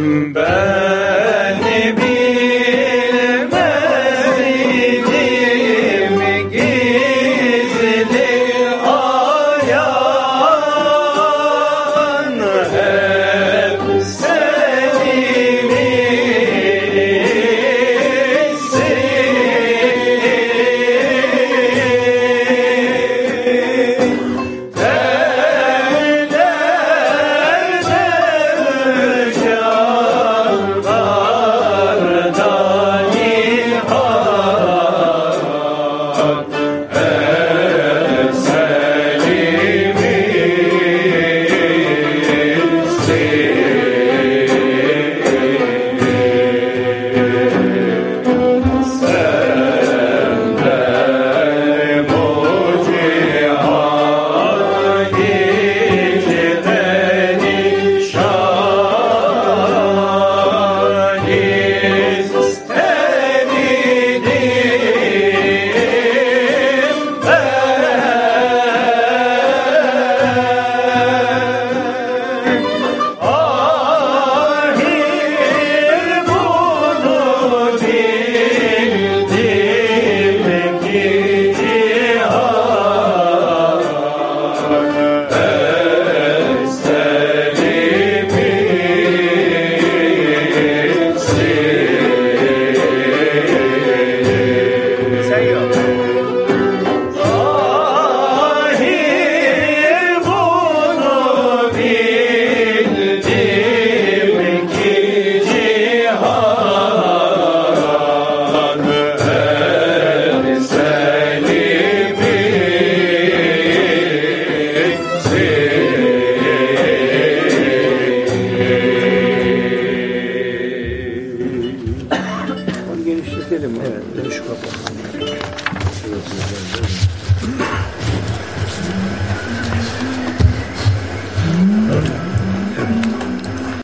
Back. Dönelim mi? Evet, dönüş kapatalım. Evet,